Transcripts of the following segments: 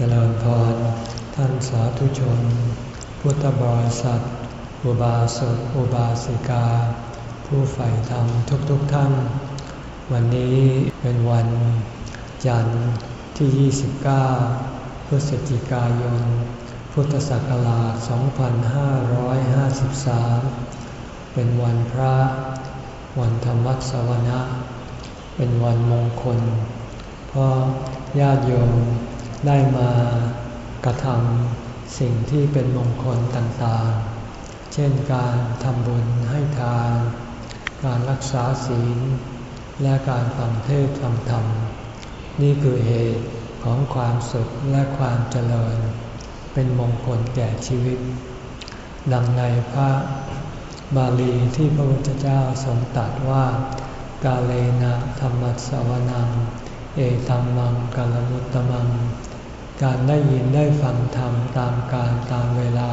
เจริญพร ท่านสาธุชน พุทธบริษัท อุบาสกอุบาสิกา ผู้ใฝ่ธรรมทุกๆทท่าน วันนี้เป็นวันจันทร์ที่ 29 พฤศจิกายน พุทธศักราช 2553 เป็นวันพระ วันธรรมสวนะ เป็นวันมงคล เพราะญาติโยม ได้มากระทำสิ่งที่เป็นมงคลต่างๆ เช่นการทำบุญให้ทาน การรักษาศีล และการฟังเทศฟังธรรม นี่คือเหตุของความสุขและความเจริญ เป็นมงคลแก่ชีวิต ดังในพระบาลีที่พระพุทธเจ้าทรงตรัสว่า กาเลนะธรรมสวนัง เอตัมมังกาลมุตตมัง การได้ยินได้ฟังธรรมตามการตามเวลา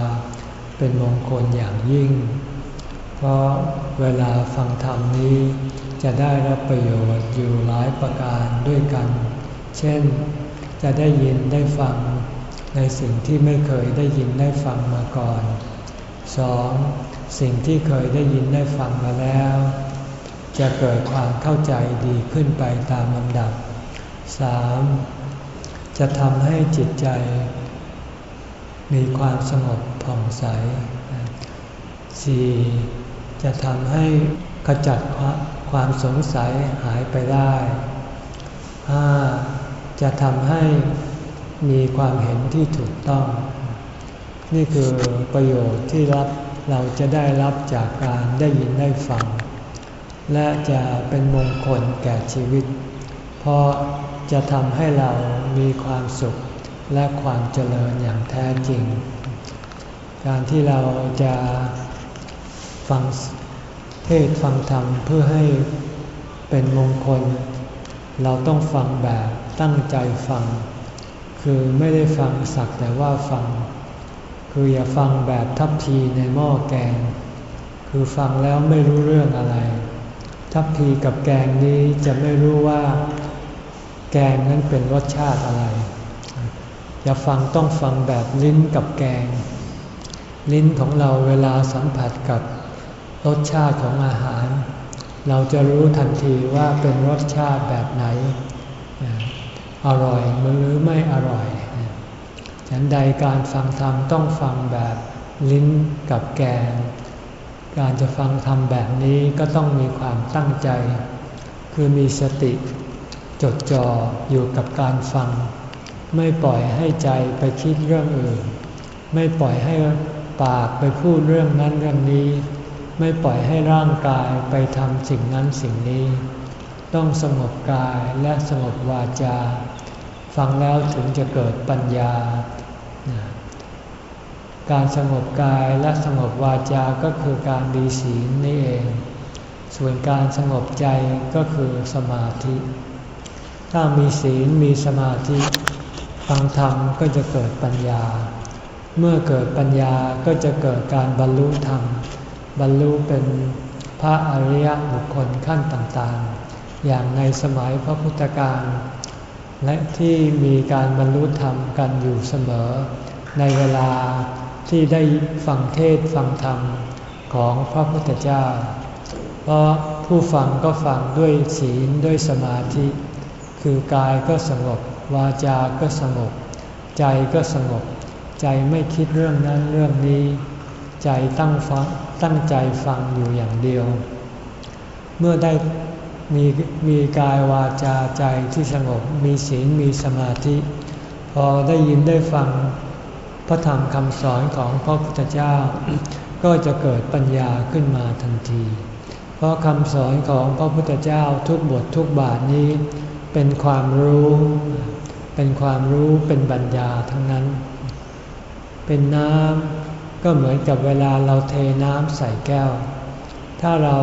เป็นมงคลอย่างยิ่ง เพราะเวลาฟังธรรมนี้จะได้รับประโยชน์อยู่หลายประการด้วยกัน เช่น จะได้ยินได้ฟังในสิ่งที่ไม่เคยได้ยินได้ฟังมาก่อน 2. สิ่งที่เคยได้ยินได้ฟังมาแล้ว จะเกิดความเข้าใจดีขึ้นไปตามลำดับ 3. จะทำให้จิตใจ มีความสงบผ่องใส 4. จะทำให้ขจัดความสงสัยหายไปได้ 5. จะทำให้มีความเห็นที่ถูกต้อง นี่คือประโยชน์ที่รับเราจะได้รับจากการได้ยินได้ฟัง และจะเป็นมงคลแก่ชีวิต เพราะ จะทำให้เรามีความสุขและความเจริญอย่างแท้จริง การที่เราจะฟังเทศฟังธรรมเพื่อให้เป็นมงคล เราต้องฟังแบบตั้งใจฟัง คือไม่ได้ฟังสักแต่ว่าฟัง คืออย่าฟังแบบทับทีในหม้อแกง คือฟังแล้วไม่รู้เรื่องอะไร ทับทีกับแกงนี้จะไม่รู้ว่า แกงนั้นเป็นรสชาติอะไร อย่าฟังต้องฟังแบบลิ้นกับแกง ลิ้นของเราเวลาสัมผัสกับรสชาติของอาหาร เราจะรู้ทันทีว่าเป็นรสชาติแบบไหน อร่อยหรือไม่อร่อยฉันใดการฟังธรรมต้องฟังแบบลิ้นกับแกง การจะฟังธรรมแบบนี้ก็ต้องมีความตั้งใจ คือมีสติ จดจ่ออยู่กับการฟัง ไม่ปล่อยให้ใจไปคิดเรื่องอื่น ไม่ปล่อยให้ปากไปพูดเรื่องนั้นเรื่องนี้ ไม่ปล่อยให้ร่างกายไปทำสิ่งนั้นสิ่งนี้ ต้องสงบกายและสงบวาจา ฟังแล้วถึงจะเกิดปัญญา การสงบกายและสงบวาจาก็คือการดีศีลนี่เอง ส่วนการสงบใจก็คือสมาธิ ถ้ามีศีลมีสมาธิ ฟังธรรมก็จะเกิดปัญญา เมื่อเกิดปัญญาก็จะเกิดการบรรลุธรรม บรรลุเป็นพระอริยบุคคลขั้นต่างๆ อย่างในสมัยพระพุทธการและที่มีการบรรลุธรรมกันอยู่เสมอ ในเวลาที่ได้ฟังเทศฟังธรรมของพระพุทธเจ้า เพราะผู้ฟังก็ฟังด้วยศีลด้วยสมาธิ คือกายก็สงบ วาจาก็สงบ ใจก็สงบ ใจไม่คิดเรื่องนั้นเรื่องนี้ ใจตั้งฟังตั้งใจฟังอยู่อย่างเดียว เมื่อได้มีมีกายวาจาใจที่สงบ มีศีลมีสมาธิ พอได้ยินได้ฟังพระธรรมคำสอนของพระพุทธเจ้า ก็จะเกิดปัญญาขึ้นมาทันที เพราะคำสอนของพระพุทธเจ้าทุกบททุกบาทนี้ เป็นความรู้ เป็นความรู้เป็นปัญญาทั้งนั้น เป็นน้ำก็เหมือนกับเวลาเราเทน้ำใส่แก้ว ถ้าเรา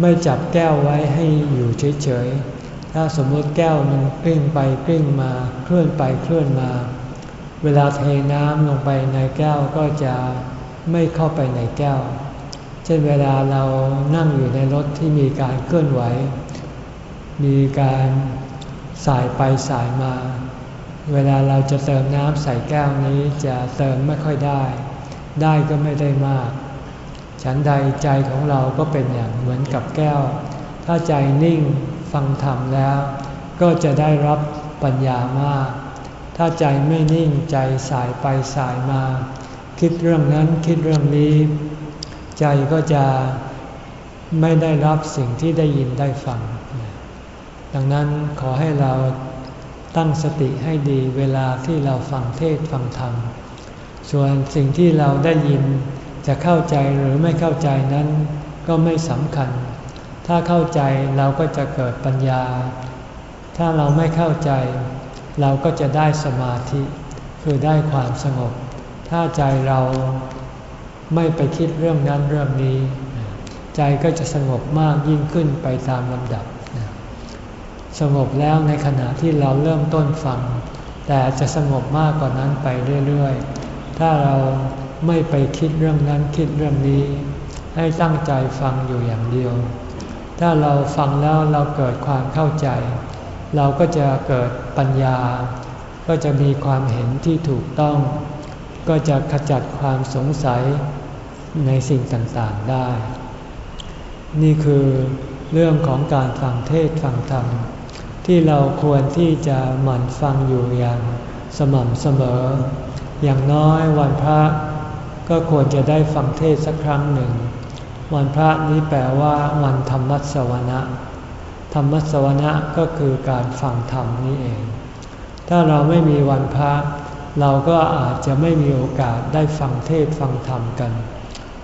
ไม่จับแก้วไว้ให้อยู่เฉยๆ ถ้าสมมติแก้วมันกลิ้งไปกลิ้งมาเคลื่อนไปเคลื่อนมา เวลาเทน้ำลงไปในแก้วก็จะไม่เข้าไปในแก้ว เช่นเวลาเรานั่งอยู่ในรถที่มีการเคลื่อนไหว มีการสายไปสายมา เวลาเราจะเติมน้ำใส่แก้วนี้จะเติมไม่ค่อยได้ ได้ก็ไม่ได้มาก ฉันใดใจของเราก็เป็นอย่างเหมือนกับแก้ว ถ้าใจนิ่งฟังธรรมแล้ว ก็จะได้รับปัญญามาก ถ้าใจไม่นิ่งใจสายไปสายมา คิดเรื่องนั้นคิดเรื่องนี้ ใจก็จะไม่ได้รับสิ่งที่ได้ยินได้ฟัง ดังนั้นขอให้เราตั้งสติให้ดีเวลาที่เราฟังเทศฟังธรรม ส่วนสิ่งที่เราได้ยินจะเข้าใจหรือไม่เข้าใจนั้นก็ไม่สำคัญ ถ้าเข้าใจเราก็จะเกิดปัญญา ถ้าเราไม่เข้าใจ เราก็จะได้สมาธิ คือได้ความสงบ ถ้าใจเราไม่ไปคิดเรื่องนั้นเรื่องนี้ ใจก็จะสงบมากยิ่งขึ้นไปตามลำดับ สงบแล้วในขณะที่เราเริ่มต้นฟัง แต่จะสงบมากกว่านั้นไปเรื่อยๆ ถ้าเราไม่ไปคิดเรื่องนั้นคิดเรื่องนี้ ให้ตั้งใจฟังอยู่อย่างเดียว ถ้าเราฟังแล้วเราเกิดความเข้าใจ เราก็จะเกิดปัญญา ก็จะมีความเห็นที่ถูกต้อง ก็จะขจัดความสงสัยในสิ่งต่างๆได้ นี่คือเรื่องของการฟังเทศฟังธรรม ที่เราควรที่จะหมั่นฟังอยู่อย่างสม่ำเสมอ อย่างน้อยวันพระก็ควรจะได้ฟังเทศสักครั้งหนึ่ง วันพระนี้แปลว่าวันธรรมสวนะธรรมสวนะก็คือการฟังธรรมนี้เอง ถ้าเราไม่มีวันพระ เราก็อาจจะไม่มีโอกาสได้ฟังเทศฟังธรรมกัน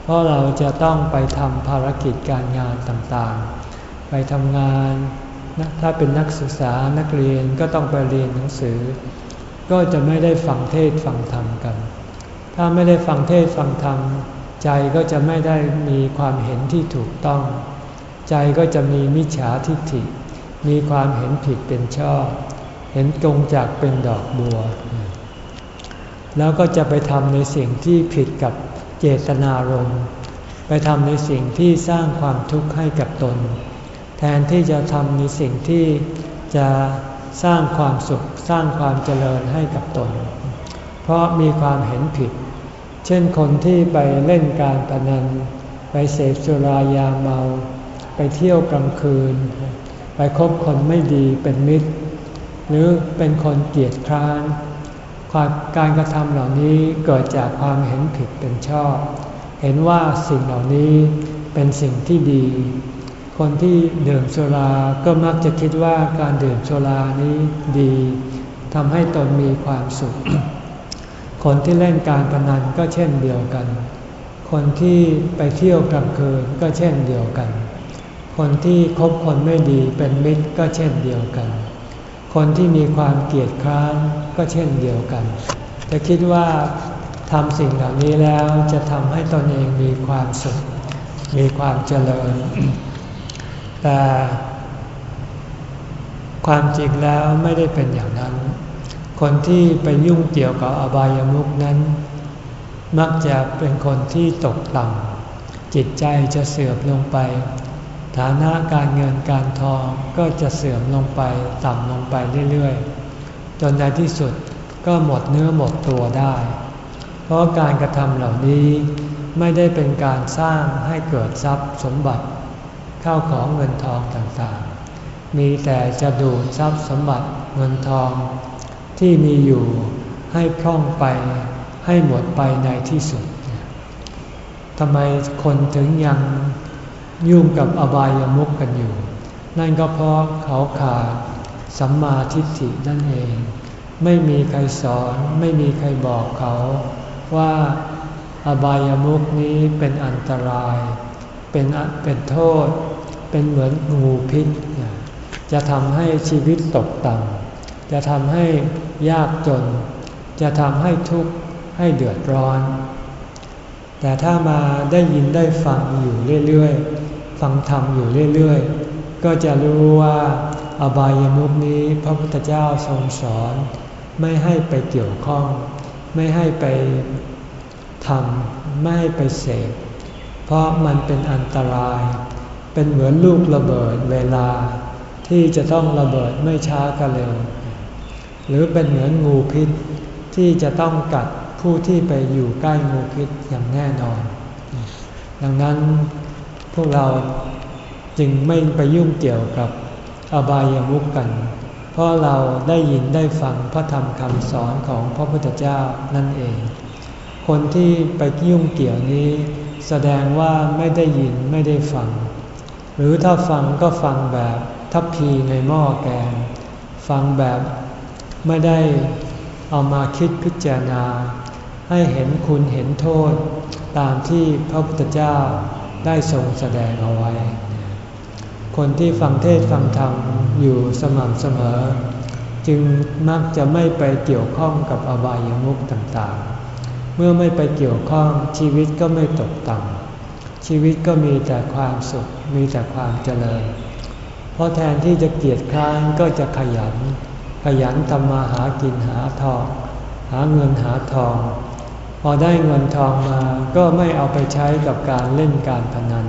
เพราะเราจะต้องไปทำภารกิจการงานต่างๆ ไปทำงาน ถ้าเป็นนักศึกษานักเรียนก็ต้องไปเรียนหนังสือ ก็จะไม่ได้ฟังเทศฟังธรรมกัน ถ้าไม่ได้ฟังเทศฟังธรรม ใจก็จะไม่ได้มีความเห็นที่ถูกต้อง ใจก็จะมีมิจฉาทิฏฐิ มีความเห็นผิดเป็นชอบ เห็นตรงจากเป็นดอกบัว แล้วก็จะไปทำในสิ่งที่ผิดกับเจตนารมณ์ไปทำในสิ่งที่สร้างความทุกข์ให้กับตน แทนที่จะทำในสิ่งที่จะสร้างความสุขสร้างความเจริญให้กับตน เพราะมีความเห็นผิด เช่นคนที่ไปเล่นการพนัน ไปเสพสุรายาเมา ไปเที่ยวกลางคืน ไปคบคนไม่ดีเป็นมิตร หรือเป็นคนเกียจคร้านการกระทำเหล่านี้เกิดจากความเห็นผิดเป็นชอบ เห็นว่าสิ่งเหล่านี้เป็นสิ่งที่ดี คนที่ดื่มโซลาก็มักจะคิดว่าการดื่มโซลานี้ดีทำให้ตนมีความสุข คนที่เล่นการพนันก็เช่นเดียวกัน คนที่ไปเที่ยวกลางคืนก็เช่นเดียวกัน คนที่คบคนไม่ดีเป็นมิตรก็เช่นเดียวกัน คนที่มีความเกลียดคร้านก็เช่นเดียวกัน จะคิดว่าทำสิ่งเหล่านี้แล้วจะทำให้ตนเองมีความสุข มีความเจริญ แต่ความจริงแล้วไม่ได้เป็นอย่างนั้น คนที่ไปยุ่งเกี่ยวกับอบายามุกนั้น มักจะเป็นคนที่ตกต่ำจิตใจจะเสื่อมลงไป ฐานะการเงินการทองก็จะเสื่อมลงไปต่ำลงไปเรื่อยๆ จนในที่สุดก็หมดเนื้อหมดตัวได้ เพราะการกระทำเหล่านี้ไม่ได้เป็นการสร้างให้เกิดทรัพย์สมบัติ ข้าวของเงินทองต่างๆ มีแต่จะดูดทรัพย์สมบัติเงินทอง ที่มีอยู่ให้พร่องไปให้หมดไปในที่สุดทำไมคนถึงยังยุ่งกับอบายามุกกันอยู่ นั่นก็เพราะเขาขาดสัมมาทิฏฐินั่นเอง ไม่มีใครสอนไม่มีใครบอกเขาว่าอบายามุกนี้เป็นอันตราย เป็นเป็นโทษ เป็นเหมือนงูพิษ จะทำให้ชีวิตตกต่ำจะทำให้ยากจน จะทำให้ทุกข์ให้เดือดร้อน แต่ถ้ามาได้ยินได้ฟังอยู่เรื่อยๆ ฟังธรรมอยู่เรื่อยๆ ก็จะรู้ว่าอบายมุกนี้พระพุทธเจ้าทรงสอน ไม่ให้ไปเกี่ยวข้อง ไม่ให้ไปทำไม่ให้ไปเสพเพราะมันเป็นอันตราย เป็นเหมือนลูกระเบิดเวลาที่จะต้องระเบิดไม่ช้าก็เร็ว หรือเป็นเหมือนงูพิษที่จะต้องกัดผู้ที่ไปอยู่ใกล้งูพิษอย่างแน่นอน ดังนั้นพวกเราจึงไม่ไปยุ่งเกี่ยวกับอบายามุกกัน เพราะเราได้ยินได้ฟังพระธรรมคำสอนของพระพุทธเจ้านั่นเอง คนที่ไปยุ่งเกี่ยวนี้ แสดงว่าไม่ได้ยินไม่ได้ฟัง หรือถ้าฟังก็ฟังแบบทัพพีในหม้อแกง ฟังแบบไม่ได้เอามาคิดพิจารณา ให้เห็นคุณเห็นโทษ ตามที่พระพุทธเจ้าได้ทรงแสดงเอาไว้ คนที่ฟังเทศฟังธรรมอยู่สม่ำเสมอ จึงมักจะไม่ไปเกี่ยวข้องกับอบายามุขต่างๆ เมื่อไม่ไปเกี่ยวข้องชีวิตก็ไม่ตกต่ำ ชีวิตก็มีแต่ความสุขมีแต่ความเจริญ เพราะแทนที่จะเกียจคร้านก็จะขยัน ขยันทำมาหากินหาทอง หาเงินหาทอง พอได้เงินทองมาก็ไม่เอาไปใช้กับการเล่นการพนัน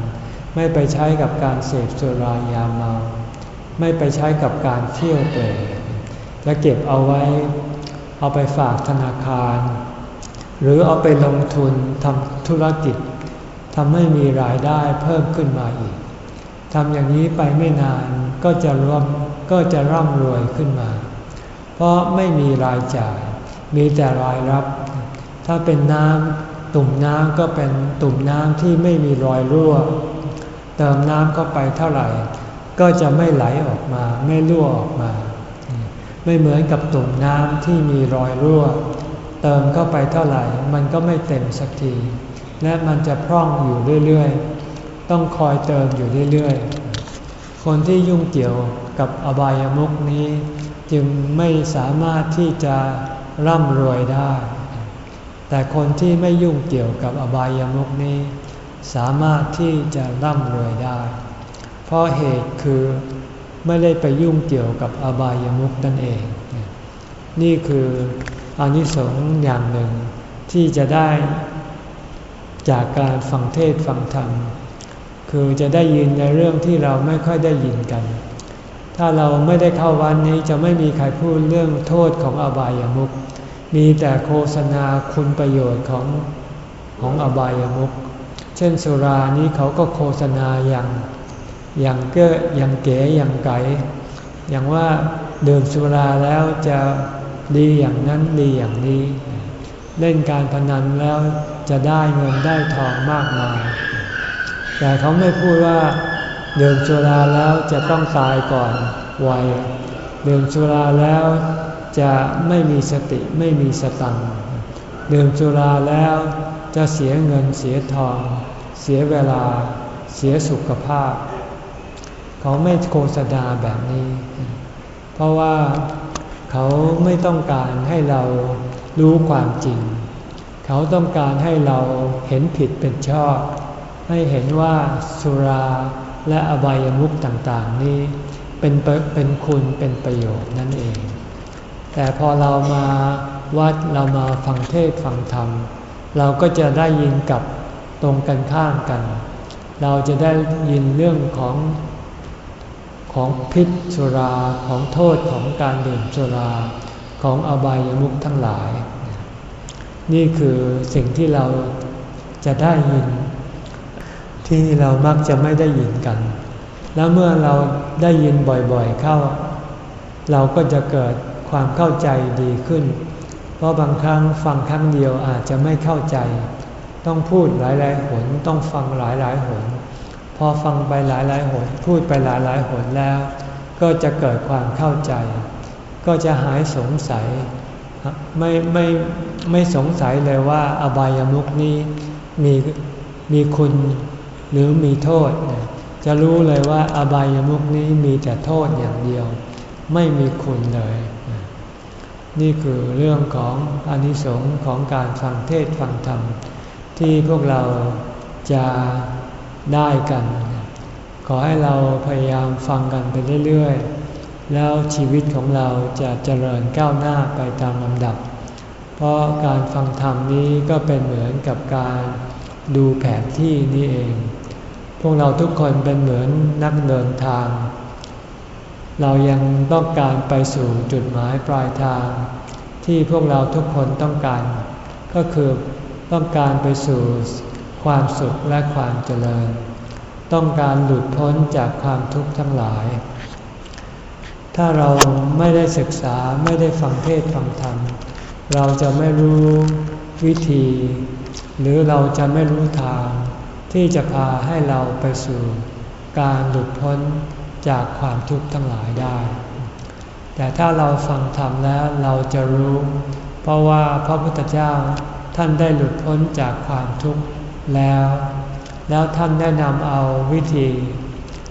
ไม่ไปใช้กับการเสพสุรายาเมา ไม่ไปใช้กับการเที่ยวเตะและเก็บเอาไว้ เอาไปฝากธนาคาร หรือเอาไปลงทุนทำธุรกิจ ทำให้มีรายได้เพิ่มขึ้นมาอีกทำอย่างนี้ไปไม่นานก็จะรวมก็จะร่ำรวยขึ้นมา เพราะไม่มีรายจ่าย มีแต่รายรับ ถ้าเป็นน้ำตุ่มน้ำก็เป็นตุ่มน้ำที่ไม่มีรอยรั่ว เติมน้ำเข้าไปเท่าไหร่ ก็จะไม่ไหลออกมา ไม่รั่วออกมา ไม่เหมือนกับตุ่มน้ำที่มีรอยรั่ว เติมเข้าไปเท่าไหร่ มันก็ไม่เต็มสักที และมันจะพร่องอยู่เรื่อยๆ ต้องคอยเติมอยู่เรื่อยๆ คนที่ยุ่งเกี่ยวกับอบายามุกนี้ จึงไม่สามารถที่จะร่ำรวยได้ แต่คนที่ไม่ยุ่งเกี่ยวกับอบายามุกนี้ สามารถที่จะร่ำรวยได้ เพราะเหตุคือไม่ได้ไปยุ่งเกี่ยวกับอบายามุกนั่นเอง นี่คืออานิสงส์อย่างหนึ่งที่จะได้ จากการฟังเทศฟังธรรม คือจะได้ยินในเรื่องที่เราไม่ค่อยได้ยินกัน ถ้าเราไม่ได้เข้าวันนี้จะไม่มีใครพูดเรื่องโทษของอบายามุกมีแต่โฆษณาคุณประโยชน์ของของอบายามุกเช่นสุรานี้เขาก็โฆษณาอย่างอย่างเก้ออย่างเก๋อย่างไก๋อย่างว่าดื่มสุราแล้วจะดีอย่างนั้นดีอย่างนี้ เล่นการพนันแล้ว จะได้เงินได้ทองมากมาย แต่เขาไม่พูดว่าดื่มสุราแล้วจะต้องตายก่อนวัยดื่มสุราแล้วจะไม่มีสติไม่มีสตังดื่มสุราแล้วจะเสียเงินเสียทอง เสียเวลา เสียสุขภาพ เขาไม่โฆษณาแบบนี้ เพราะว่าเขาไม่ต้องการให้เรารู้ความจริง เขาต้องการให้เราเห็นผิดเป็นชอบ ให้เห็นว่าสุราและอบายามุขต่างๆ นี้เป็นเป็นคุณเป็นประโยชน์นั่นเอง แต่พอเรามาวัดเรามาฟังเทศฟังธรรม เราก็จะได้ยินกับตรงกันข้ามกัน เราจะได้ยินเรื่องของของพิษสุราของโทษของการดื่มสุราของอบายามุขทั้งหลาย นี่คือสิ่งที่เราจะได้ยิน ที่เรามักจะไม่ได้ยินกัน แล้วเมื่อเราได้ยินบ่อยๆเข้า เราก็จะเกิดความเข้าใจดีขึ้น เพราะบางครั้งฟังครั้งเดียวอาจจะไม่เข้าใจ ต้องพูดหลายๆหนต้องฟังหลายๆหนพอฟังไปหลายหลายหนพูดไปหลายหลายหนแล้ว ก็จะเกิดความเข้าใจ ก็จะหายสงสัย ไม่ไม่ไม่สงสัยเลยว่าอบายามุกนี้มีมีคุณหรือมีโทษ จะรู้เลยว่าอบายามุกนี้มีแต่โทษอย่างเดียว ไม่มีคุณเลย นี่คือเรื่องของอนิสงค์ของการฟังเทศฟังธรรม ที่พวกเราจะได้กัน ขอให้เราพยายามฟังกันไปเรื่อยๆ แล้วชีวิตของเราจะเจริญก้าวหน้าไปตามลำดับ เพราะการฟังธรรมนี้ก็เป็นเหมือนกับการดูแผนที่นี่เอง พวกเราทุกคนเป็นเหมือนนักเดินทาง เรายังต้องการไปสู่จุดหมายปลายทาง ที่พวกเราทุกคนต้องการ ก็คือต้องการไปสู่ความสุขและความเจริญ ต้องการหลุดพ้นจากความทุกข์ทั้งหลาย ถ้าเราไม่ได้ศึกษาไม่ได้ฟังเทศฟังธรรม เราจะไม่รู้วิธี หรือเราจะไม่รู้ทาง ที่จะพาให้เราไปสู่ การหลุดพ้นจากความทุกข์ทั้งหลายได้ แต่ถ้าเราฟังธรรมแล้วเราจะรู้ เพราะว่าพระพุทธเจ้าท่านได้หลุดพ้นจากความทุกข์แล้ว แล้วท่านได้นำเอาวิธี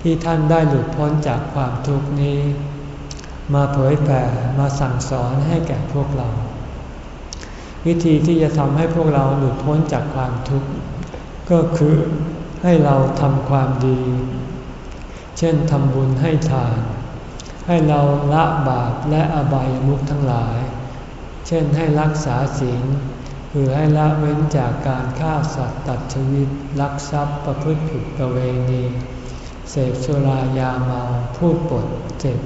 ที่ท่านได้หลุดพ้นจากความทุกข์นี้ มาเผยแผ่มาสั่งสอนให้แก่พวกเรา วิธีที่จะทำให้พวกเราหลุดพ้นจากความทุกข์ ก็คือให้เราทำความดี เช่นทำบุญให้ทาน ให้เราละบาปและอบายมุขทั้งหลาย เช่นให้รักษาศีลคือให้ละเว้นจากการฆ่าสัตว์ตัดชีวิตลักทรัพย์ประพฤติผิดประเวณี เสพสุรายาเมาพูดปดเจ็บ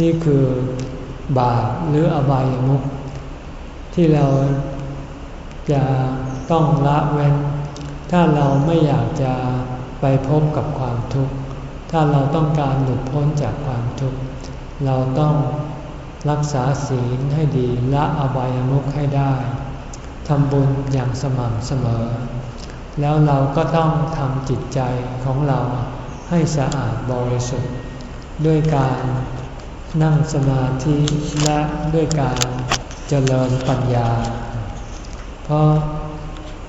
นี่คือบาปหรืออบายมุขที่เราจะต้องละเว้น ถ้าเราไม่อยากจะไปพบกับความทุกข์ ถ้าเราต้องการหลุดพ้นจากความทุกข์ เราต้องรักษาศีลให้ดีละอบายมุขให้ได้ทำบุญอย่างสม่ำเสมอ แล้วเราก็ต้องทำจิตใจของเราให้สะอาดบริสุทธิ์ ด้วยการ นั่งสมาธิและด้วยการเจริญปัญญา เพราะ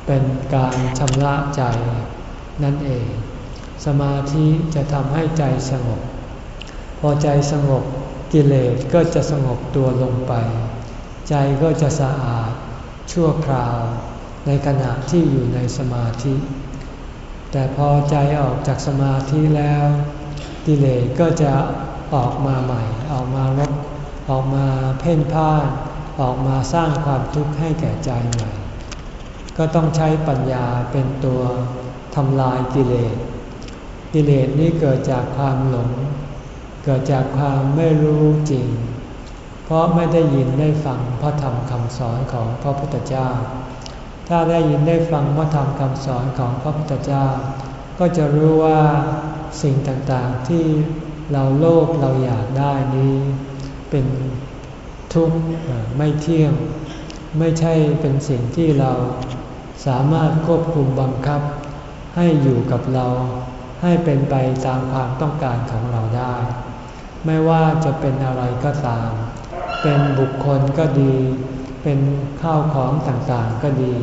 เป็นการชำระใจนั่นเอง สมาธิจะทำให้ใจสงบ พอใจสงบกิเลสก็จะสงบตัวลงไป ใจก็จะสะอาดชั่วคราว ในขณะที่อยู่ในสมาธิ แต่พอใจออกจากสมาธิแล้ว กิเลสก็จะ ออกมาใหม่ ออกมารบออกมาเพ่นพ่าน ออกมาสร้างความทุกข์ให้แก่ใจใหม่ ก็ต้องใช้ปัญญาเป็นตัวทำลายกิเลส กิเลสนี้เกิดจากความหลง เกิดจากความไม่รู้จริง เพราะไม่ได้ยินได้ฟังพระธรรมคำสอนของพระพุทธเจ้า ถ้าได้ยินได้ฟังพระธรรมคำสอนของพระพุทธเจ้า ก็จะรู้ว่าสิ่งต่างๆที่ เราโลภเราอยากได้นี้ เป็นทุกข์ไม่เที่ยง ไม่ใช่เป็นสิ่งที่เราสามารถควบคุมบังคับ ให้อยู่กับเราให้เป็นไปตามความต้องการของเราได้ ไม่ว่าจะเป็นอะไรก็ตาม เป็นบุคคลก็ดี เป็นข้าวของต่างๆก็ดี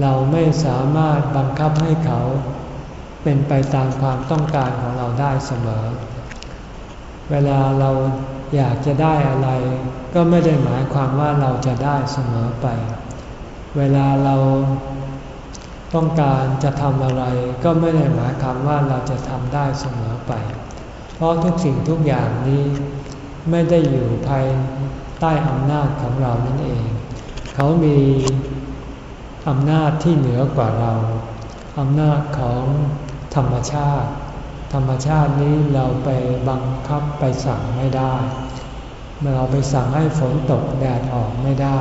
เราไม่สามารถบังคับให้เขา เป็นไปตามความต้องการของเราได้เสมอ เวลาเราอยากจะได้อะไร ก็ไม่ได้หมายความว่าเราจะได้เสมอไป เวลาเราต้องการจะทำอะไร ก็ไม่ได้หมายความว่าเราจะทำได้เสมอไป เพราะทุกสิ่งทุกอย่างนี้ไม่ได้อยู่ภายใต้อำนาจของเรานั่นเอง เขามีอำนาจที่เหนือกว่าเรา อำนาจของธรรมชาติ รรมชาตินี้เราไปบังคับไปสั่งไม่ได้ เราไปสั่งให้ฝนตกแดดออกไม่ได้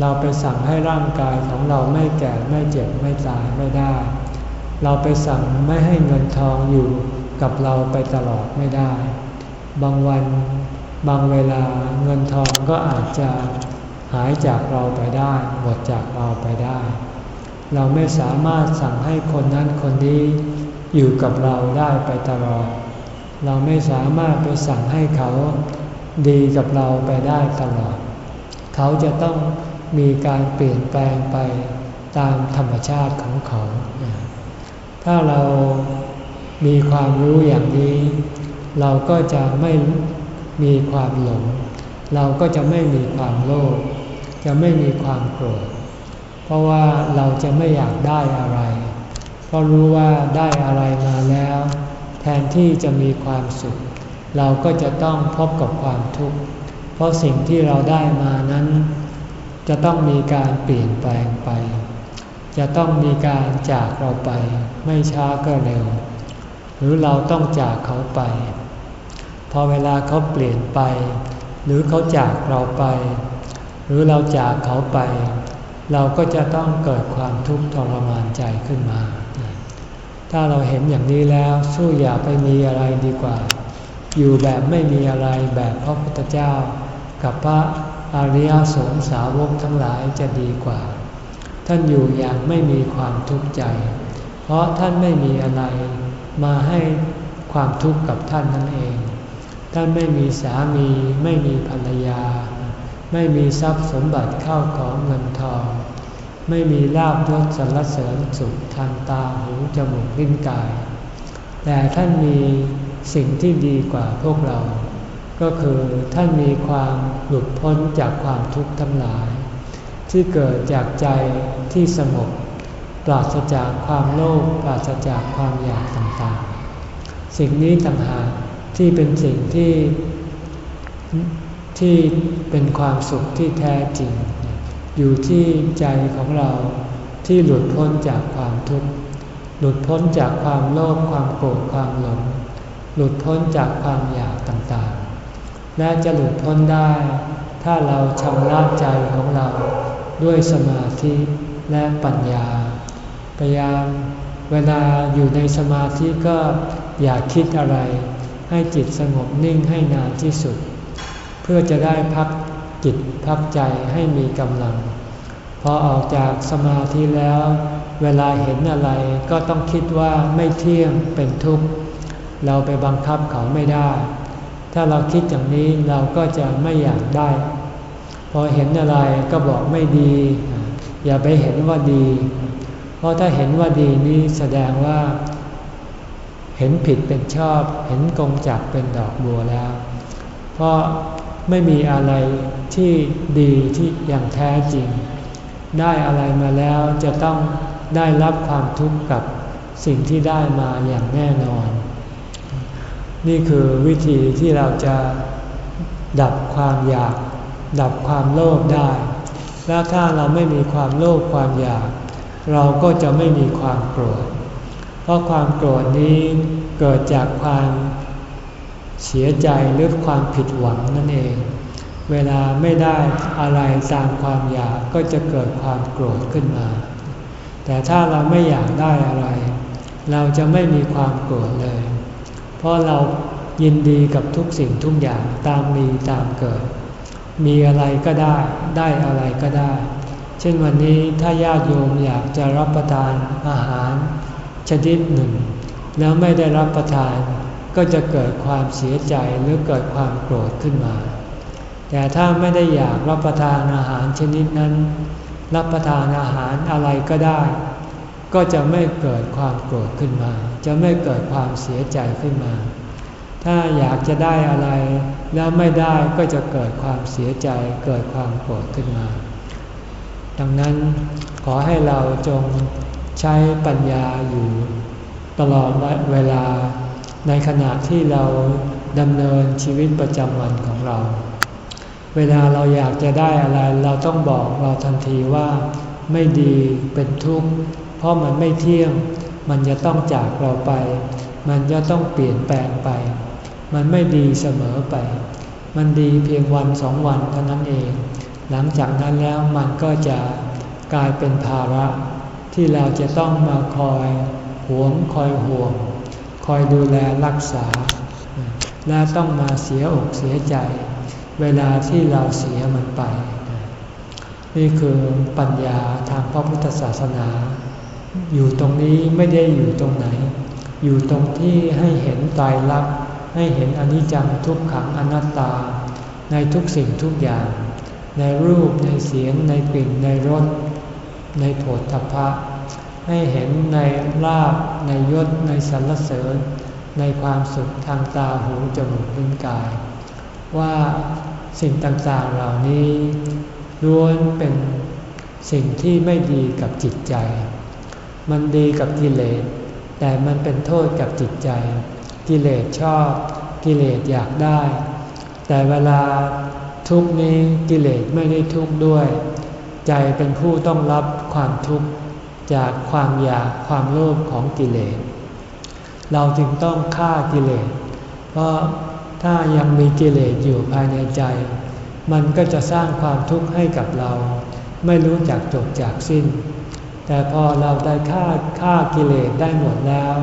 เราไปสั่งให้ร่างกายของเราไม่แก่ไม่เจ็บไม่ตายไม่ได้ เราไปสั่งไม่ให้เงินทองอยู่กับเราไปตลอดไม่ได้ บางวันบางเวลาเงินทองก็อาจจะหายจากเราไปได้หมดจากเราไปได้ เราไม่สามารถสั่งให้คนนั้นคนนี้ อยู่กับเราได้ไปตลอด เราไม่สามารถไปสั่งให้เขาดีกับเราไปได้ตลอด เขาจะต้องมีการเปลี่ยนแปลงไปตามธรรมชาติของเขา ถ้าเรามีความรู้อย่างนี้ เราก็จะไม่มีความหลง เราก็จะไม่มีความโลภ จะไม่มีความโกรธ เพราะว่าเราจะไม่อยากได้อะไร เพราะรู้ว่าได้อะไรมาแล้ว แทนที่จะมีความสุข เราก็จะต้องพบกับความทุกข์ เพราะสิ่งที่เราได้มานั้น จะต้องมีการเปลี่ยนแปลงไป จะต้องมีการจากเราไป ไม่ช้าก็เร็ว หรือเราต้องจากเขาไป พอเวลาเขาเปลี่ยนไป หรือเขาจากเราไป หรือเราจากเขาไปเราก็จะต้องเกิดความทุกข์ทรมานใจขึ้นมา ถ้าเราเห็นอย่างนี้แล้วสู้อย่าไปมีอะไรดีกว่า อยู่แบบไม่มีอะไรแบบพระพุทธเจ้า กับพระอริยสงสาวกทั้งหลายจะดีกว่า ท่านอยู่อย่างไม่มีความทุกข์ใจ เพราะท่านไม่มีอะไรมาให้ความทุกข์กับท่านนั่นเอง ท่านไม่มีสามีไม่มีภรรยา ไม่มีทรัพย์สมบัติเข้าของเงินทอง ไม่มีลาบยศสรรเสริญสุขทางตาหูจมูกลิ้นกาย แต่ท่านมีสิ่งที่ดีกว่าพวกเรา ก็คือท่านมีความหลุดพ้นจากความทุกข์ทั้งหลาย ที่เกิดจากใจที่สงบปราศจากความโลภปราศจากความอยากต่างๆ สิ่งนี้ต่างหากที่เป็นสิ่งที่ที่เป็นความสุขที่แท้จริง อยู่ที่ใจของเราที่หลุดพ้นจากความทุกข์ หลุดพ้นจากความโลภความโกรธความหลง หลุดพ้นจากความอยากต่างๆ และจะหลุดพ้นได้ ถ้าเราชำระใจของเราด้วยสมาธิและปัญญา พยายามเวลาอยู่ในสมาธิก็อย่าคิดอะไร ให้จิตสงบนิ่งให้นานที่สุด เพื่อจะได้พัก จิตพักใจให้มีกำลัง พอออกจากสมาธิแล้ว เวลาเห็นอะไรก็ต้องคิดว่าไม่เที่ยงเป็นทุกข์ เราไปบังคับเขาไม่ได้ ถ้าเราคิดอย่างนี้เราก็จะไม่อยากได้ พอเห็นอะไรก็บอกไม่ดี อย่าไปเห็นว่าดี เพราะถ้าเห็นว่าดีนี้แสดงว่า เห็นผิดเป็นชอบ เห็นกงจักเป็นดอกบัวแล้ว เพราะ ไม่มีอะไรที่ดีที่อย่างแท้จริง ได้อะไรมาแล้วจะต้องได้รับความทุกข์กับสิ่งที่ได้มาอย่างแน่นอน นี่คือวิธีที่เราจะดับความอยาก ดับความโลภได้ แล้วถ้าเราไม่มีความโลภความอยาก เราก็จะไม่มีความโกรธ เพราะความโกรธนี้เกิดจากความ เสียใจหรือความผิดหวังนั่นเอง เวลาไม่ได้อะไรตามความอยากก็จะเกิดความโกรธขึ้นมา แต่ถ้าเราไม่อยากได้อะไร เราจะไม่มีความโกรธเลย เพราะเรายินดีกับทุกสิ่งทุกอย่างตามมีตามเกิด มีอะไรก็ได้ได้อะไรก็ได้ เช่นวันนี้ถ้าญาติโยมอยากจะรับประทานอาหาร ชนิดหนึ่ง แล้วไม่ได้รับประทาน ก็จะเกิดความเสียใจหรือเกิดความโกรธขึ้นมา แต่ถ้าไม่ได้อยากรับประทานอาหารชนิดนั้น รับประทานอาหารอะไรก็ได้ ก็จะไม่เกิดความโกรธขึ้นมา จะไม่เกิดความเสียใจขึ้นมา ถ้าอยากจะได้อะไรแล้วไม่ได้ก็จะเกิดความเสียใจเกิดความโกรธขึ้นมา ดังนั้นขอให้เราจงใช้ปัญญาอยู่ ตลอดเวลา ในขณะที่เราดำเนินชีวิตประจำวันของเรา เวลาเราอยากจะได้อะไร เราต้องบอกเราทันทีว่าไม่ดีเป็นทุกข์เพราะมันไม่เที่ยง มันจะต้องจากเราไป มันจะต้องเปลี่ยนแปลงไป มันไม่ดีเสมอไป มันดีเพียงวันสองวันเท่านั้นเอง หลังจากนั้นแล้วมันก็จะกลายเป็นภาระที่เราจะต้องมาคอยหวงคอยห่วง คอยดูแลรักษา และต้องมาเสียอกเสียใจ เวลาที่เราเสียมันไป นี่คือปัญญาทางพระพุทธศาสนา อยู่ตรงนี้ไม่ได้อยู่ตรงไหน อยู่ตรงที่ให้เห็นตายรักให้เห็นอนิจจังทุกขังอนัตตา ในทุกสิ่งทุกอย่าง ในรูปในเสียงในกลิ่นในรสในโผฏฐัพพะ ให้เห็นในลาบในยศในสรรเสริญ ในความสุขทางตาหูจมูกลิ้นกาย ว่าสิ่งต่างๆเหล่านี้ล้วนเป็นสิ่งที่ไม่ดีกับจิตใจ มันดีกับกิเลส แต่มันเป็นโทษกับจิตใจ กิเลสชอบกิเลสอยากได้ แต่เวลาทุกนี้กิเลสไม่ได้ทุกข์ด้วย ใจเป็นผู้ต้องรับความทุกข์ จากความอยากความโลภของกิเลส เราจึงต้องฆ่ากิเลส เพราะถ้ายังมีกิเลสอยู่ภายในใจ มันก็จะสร้างความทุกข์ให้กับเรา ไม่รู้จักจบจากสิ้น แต่พอเราได้ฆ่าฆ่ากิเลสได้หมดแล้ว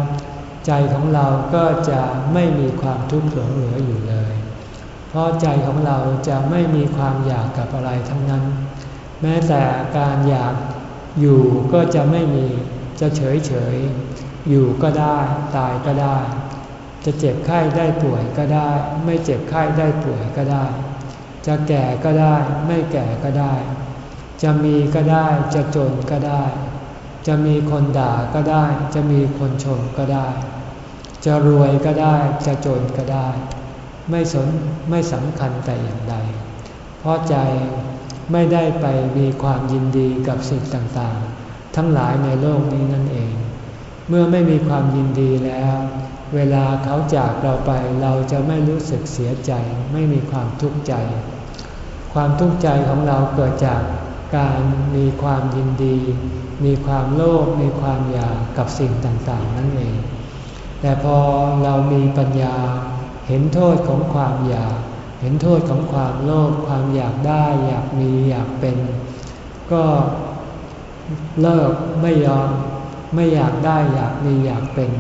ใจของเราก็จะไม่มีความทุกข์หลงเหลืออยู่เลย เพราะใจของเราจะไม่มีความอยากกับอะไรทั้งนั้น แม้แต่การอยาก อยู่ก็จะไม่มีจะเฉยเฉยอยู่ก็ได้ตายก็ได้ จะเจ็บไข้ได้ป่วยก็ได้ ไม่เจ็บไข้ได้ป่วยก็ได้ จะแก่ก็ได้ ไม่แก่ก็ได้ จะมีก็ได้จะจนก็ได้ จะมีคนด่าก็ได้ จะมีคนชมก็ได้ จะรวยก็ได้จะจนก็ได้ ไม่สนไม่สำคัญแต่อย่างใดเพราะใจ ไม่ได้ไปมีความยินดีกับสิ่งต่างๆ ทั้งหลายในโลกนี้นั่นเอง เมื่อไม่มีความยินดีแล้ว เวลาเขาจากเราไปเราจะไม่รู้สึกเสียใจ ไม่มีความทุกข์ใจ ความทุกข์ใจของเราเกิดจากการมีความยินดี มีความโลภ มีความอยากกับสิ่งต่างๆ นั่นเอง แต่พอเรามีปัญญาเห็นโทษของความอยาก เห็นโทษของความโลภความอยากได้ อยากมีอยากเป็น ก็เลิกไม่ยอมไม่อยากได้อยากมีอยากเป็น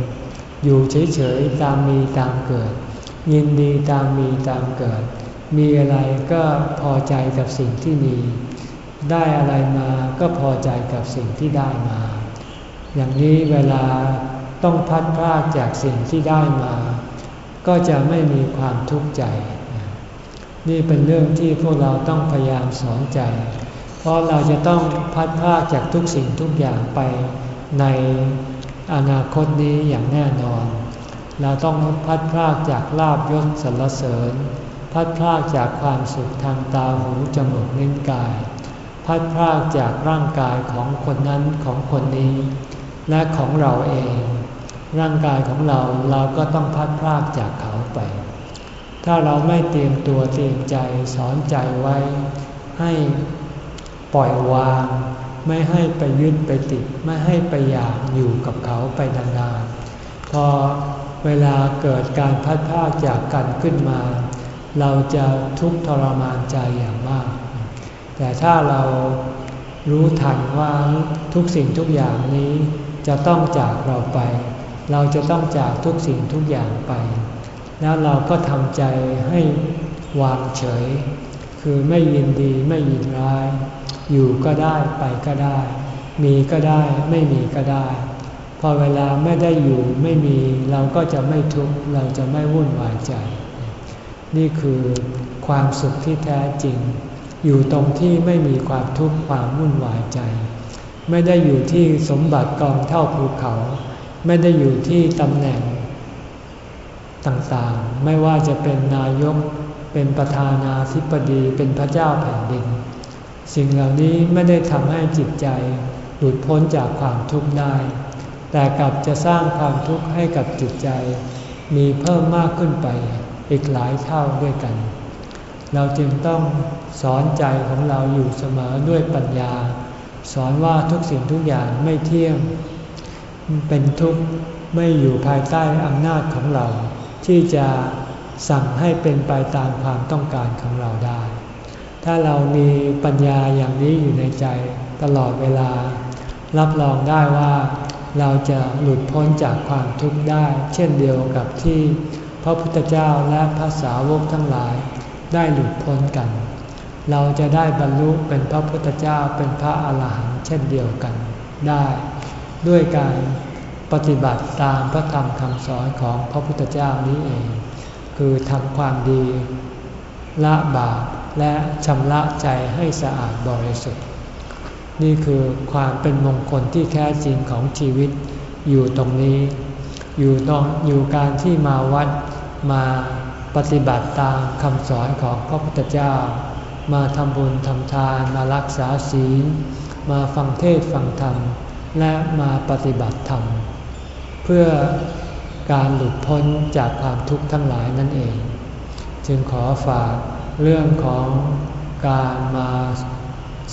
อยู่เฉยๆตามมีตามเกิด ยินดีตามมีตามเกิด มีอะไรก็พอใจกับสิ่งที่มี ได้อะไรมาก็พอใจกับสิ่งที่ได้มา อย่างนี้เวลาต้องพัดพลาดจากสิ่งที่ได้มา ก็จะไม่มีความทุกข์ใจ นี่เป็นเรื่องที่พวกเราต้องพยายามสอนใจ เพราะเราจะต้องพัดพาจากทุกสิ่งทุกอย่างไปในอนาคตนี้อย่างแน่นอน เราต้องพัดพากจากลาบยศสรรเสริญ พัดพากจากความสุขทางตาหูจมูกนิ้นกาย พัดพากจากร่างกายของคนนั้นของคนนี้ และของเราเอง ร่างกายของเราเราก็ต้องพัดพากจากเขาไป ถ้าเราไม่เตรียมตัวเตรียมใจสอนใจไว้ ให้ปล่อยวาง ไม่ให้ไปยึดไปติด ไม่ให้ไปอยากอยู่กับเขาไปนานๆพอเวลาเกิดการพัดพากจากกันขึ้นมา เราจะทุกข์ทรมานใจอย่างมาก แต่ถ้าเรารู้ทันว่าทุกสิ่งทุกอย่างนี้จะต้องจากเราไป เราจะต้องจากทุกสิ่งทุกอย่างไป แล้วเราก็ทำใจให้วางเฉย คือไม่ยินดีไม่ยินร้าย อยู่ก็ได้ไปก็ได้ มีก็ได้ไม่มีก็ได้ พอเวลาไม่ได้อยู่ไม่มีเราก็จะไม่ทุกข์เราจะไม่วุ่นวายใจ นี่คือความสุขที่แท้จริง อยู่ตรงที่ไม่มีความทุกข์ความวุ่นวายใจ ไม่ได้อยู่ที่สมบัติกองเท่าภูเขา ไม่ได้อยู่ที่ตำแหน่ง ต่างๆ ไม่ว่าจะเป็นนายก เป็นประธานาธิบดี เป็นพระเจ้าแผ่นดิน สิ่งเหล่านี้ไม่ได้ทำให้จิตใจหลุดพ้นจากความทุกข์ได้ แต่กลับจะสร้างความทุกข์ให้กับจิตใจ มีเพิ่มมากขึ้นไปอีกหลายเท่าด้วยกัน เราจึงต้องสอนใจของเราอยู่เสมอด้วยปัญญา สอนว่าทุกสิ่งทุกอย่างไม่เที่ยง เป็นทุกข์ไม่อยู่ภายใต้อำนาจของเรา ที่จะสั่งให้เป็นไปตามความต้องการของเราได้ ถ้าเรามีปัญญาอย่างนี้อยู่ในใจตลอดเวลา รับรองได้ว่าเราจะหลุดพ้นจากความทุกข์ได้ เช่นเดียวกับที่พระพุทธเจ้าและพระสาวกทั้งหลายได้หลุดพ้นกัน เราจะได้บรรลุเป็นพระพุทธเจ้าเป็นพระอาหารหันต์เช่นเดียวกันได้ ด้วยการ ปฏิบัติตามพระธรรมคำสอนของพระพุทธเจ้านี้เอง คือทำความดีละบาปและชำระใจให้สะอาดบริสุทธิ์ นี่คือความเป็นมงคลที่แท้จริงของชีวิตอยู่ตรงนี้ อยู่ตรงอยู่การที่มาวัดมาปฏิบัติตามคำสอนของพระพุทธเจ้า มาทำบุญทำทานมารักษาศีล มาฟังเทศฟังธรรม และมาปฏิบัติธรรม เพื่อการหลุดพ้นจากความทุกข์ทั้งหลายนั่นเอง จึงขอฝากเรื่องของการมา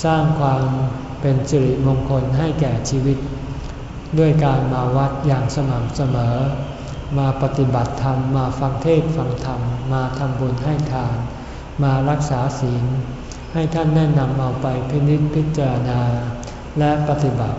สร้างความเป็นสิริมงคลให้แก่ชีวิต ด้วยการมาวัดอย่างสม่ำเสมอ มาปฏิบัติธรรมมาฟังเทศฟังธรรม มาทำบุญให้ทาน มารักษาศีลให้ท่านแนะนำเอาไปพินิจพิจารณา และปฏิบัติ